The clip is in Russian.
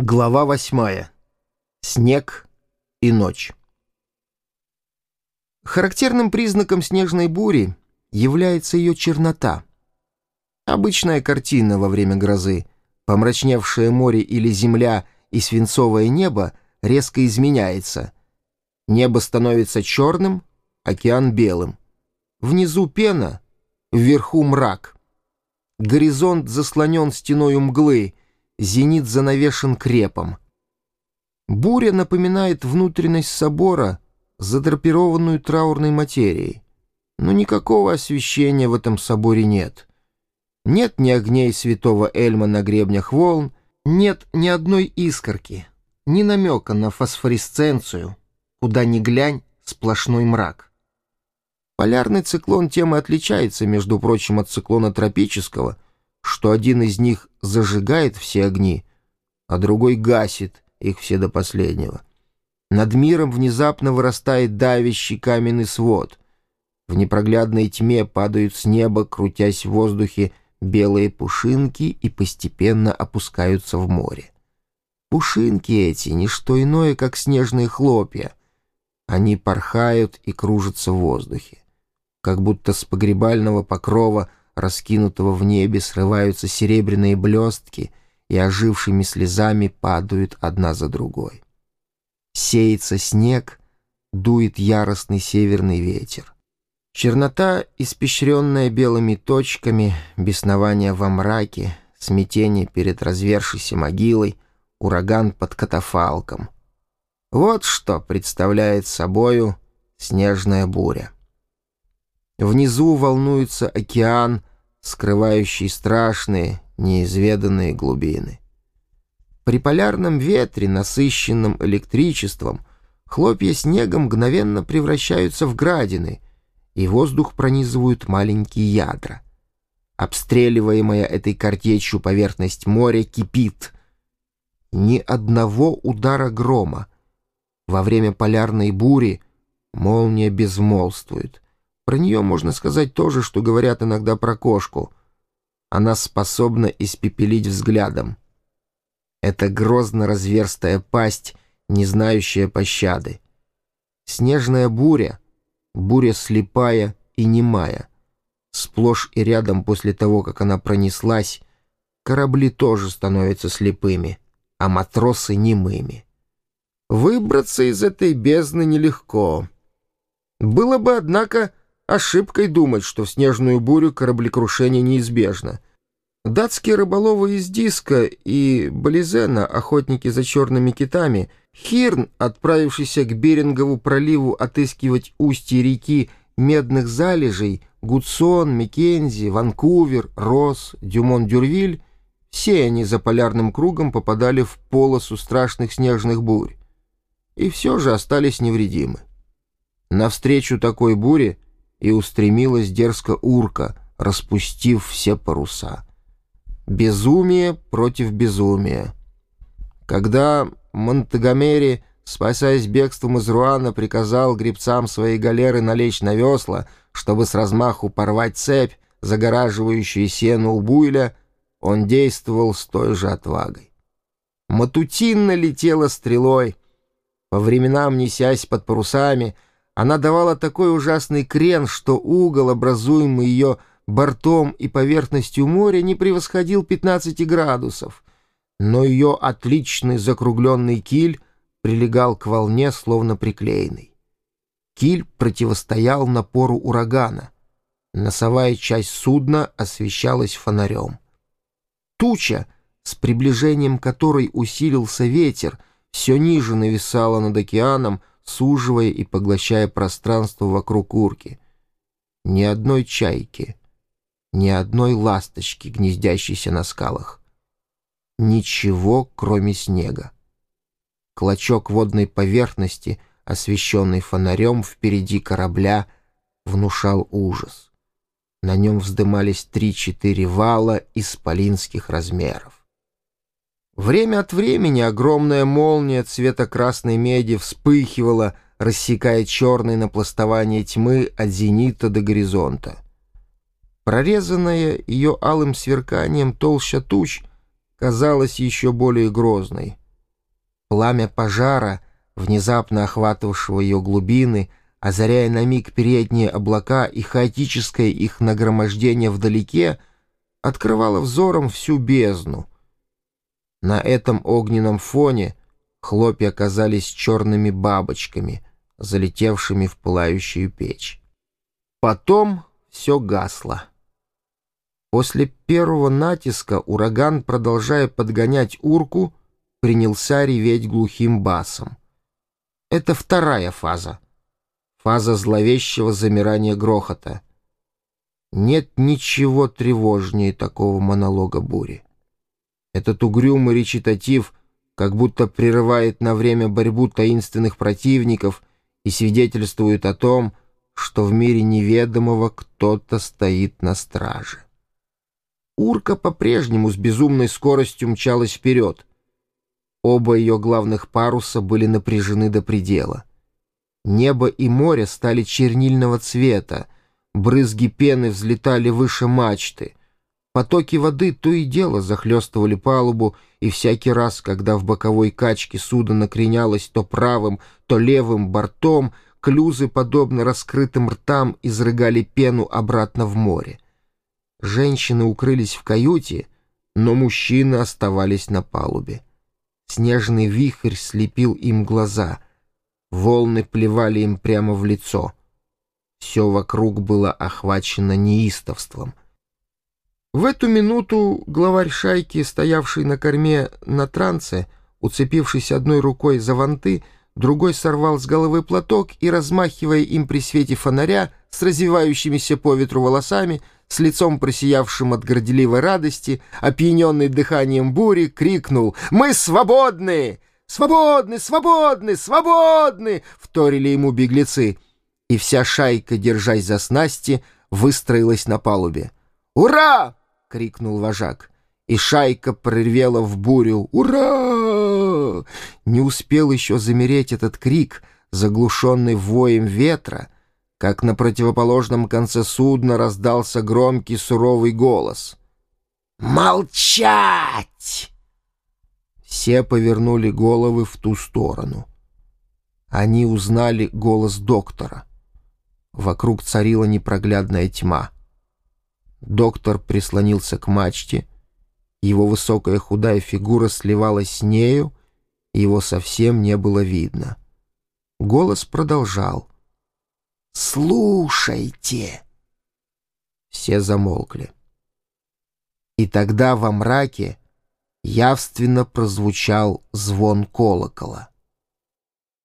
Глава восьмая. Снег и ночь. Характерным признаком снежной бури является ее чернота. Обычная картина во время грозы. Помрачневшее море или земля и свинцовое небо резко изменяется. Небо становится черным, океан белым. Внизу пена, вверху мрак. Горизонт заслонен стеной мглы — зенит занавешен крепом. Буря напоминает внутренность собора, задрапированную траурной материей. Но никакого освещения в этом соборе нет. Нет ни огней святого Эльма на гребнях волн, нет ни одной искорки, ни намека на фосфоресценцию, куда ни глянь, сплошной мрак. Полярный циклон тем и отличается, между прочим, от циклона тропического — что один из них зажигает все огни, а другой гасит их все до последнего. Над миром внезапно вырастает давящий каменный свод. В непроглядной тьме падают с неба, крутясь в воздухе, белые пушинки и постепенно опускаются в море. Пушинки эти — не что иное, как снежные хлопья. Они порхают и кружатся в воздухе. Как будто с погребального покрова — раскинутого в небе срываются серебряные блестки и ожившими слезами падают одна за другой. Сеется снег, дует яростный северный ветер. Чернота, испещренная белыми точками, беснование во мраке, смятение перед развершейся могилой, ураган под катафалком. Вот что представляет собою снежная буря. Внизу волнуется океан, скрывающий страшные, неизведанные глубины. При полярном ветре, насыщенном электричеством, хлопья снега мгновенно превращаются в градины, и воздух пронизывают маленькие ядра. Обстреливаемая этой картечью поверхность моря кипит. Ни одного удара грома. Во время полярной бури молния безмолвствует. Про нее можно сказать то же, что говорят иногда про кошку. Она способна испепелить взглядом. Это грозно разверстая пасть, не знающая пощады. Снежная буря, буря слепая и немая. Сплошь и рядом после того, как она пронеслась, корабли тоже становятся слепыми, а матросы немыми. Выбраться из этой бездны нелегко. Было бы, однако, Ошибкой думать, что в снежную бурю кораблекрушение неизбежно. Датские рыболовы из Диска и Болизена, охотники за черными китами, Хирн, отправившийся к Берингову проливу отыскивать устье реки медных залежей, Гудсон, Маккензи, Ванкувер, Росс, Дюмон-Дюрвиль — все они за полярным кругом попадали в полосу страшных снежных бурь. И все же остались невредимы. Навстречу такой буре и устремилась дерзко урка, распустив все паруса. Безумие против безумия. Когда Монтегомери, спасаясь бегством из Руана, приказал гребцам своей галеры налечь на весла, чтобы с размаху порвать цепь, загораживающую сену у буйля, он действовал с той же отвагой. Матутинна летела стрелой, по временам несясь под парусами — она давала такой ужасный крен, что угол, образуемый ее бортом и поверхностью моря, не превосходил 15 градусов. Но ее отличный закругленный киль прилегал к волне, словно приклеенный. Киль противостоял напору урагана. Носовая часть судна освещалась фонарем. Туча, с приближением которой усилился ветер, все ниже нависала над океаном, суживая и поглощая пространство вокруг урки. Ни одной чайки, ни одной ласточки, гнездящейся на скалах. Ничего, кроме снега. Клочок водной поверхности, освещенный фонарем впереди корабля, внушал ужас. На нем вздымались три-четыре вала исполинских размеров. Время от времени огромная молния цвета красной меди вспыхивала, рассекая черное напластование тьмы от зенита до горизонта. Прорезанная ее алым сверканием толща туч казалась еще более грозной — Пламя пожара, внезапно охватывавшего ее глубины, озаряя на миг передние облака и хаотическое их нагромождение вдалеке, открывало взором всю бездну. На этом огненном фоне хлопья оказались черными бабочками, залетевшими в пылающую печь. Потом все гасло. После первого натиска ураган, продолжая подгонять урку, принялся реветь глухим басом. Это вторая фаза. Фаза зловещего замирания грохота. Нет ничего тревожнее такого монолога бури. Этот угрюмый речитатив как будто прерывает на время борьбу таинственных противников и свидетельствует о том, что в мире неведомого кто-то стоит на страже. Урка по-прежнему с безумной скоростью мчалась вперед. Оба ее главных паруса были напряжены до предела. Небо и море стали чернильного цвета, брызги пены взлетали выше мачты. Потоки воды то и дело захлестывали палубу, и всякий раз, когда в боковой качке судо накренялось то правым, то левым бортом, клюзы, подобно раскрытым ртам, изрыгали пену обратно в море. Женщины укрылись в каюте, но мужчины оставались на палубе. Снежный вихрь слепил им глаза. Волны плевали им прямо в лицо. Все вокруг было охвачено неистовством. В эту минуту главарь шайки, стоявший на корме на трансе, уцепившись одной рукой за ванты, другой сорвал с головы платок и, размахивая им при свете фонаря, с развивающимися по ветру волосами, с лицом просиявшим от горделивой радости, опьяненный дыханием бури, крикнул «Мы свободны! Свободны! Свободны! Свободны!» — вторили ему беглецы. И вся шайка, держась за снасти, выстроилась на палубе. «Ура!» — крикнул вожак. И шайка проревела в бурю «Ура!». Не успел еще замереть этот крик, заглушенный воем ветра, как на противоположном конце судна раздался громкий суровый голос. «Молчать!» Все повернули головы в ту сторону. Они узнали голос доктора. Вокруг царила непроглядная тьма. Доктор прислонился к мачте, его высокая худая фигура сливалась с нею, его совсем не было видно. Голос продолжал — «Слушайте!» Все замолкли. И тогда во мраке явственно прозвучал звон колокола.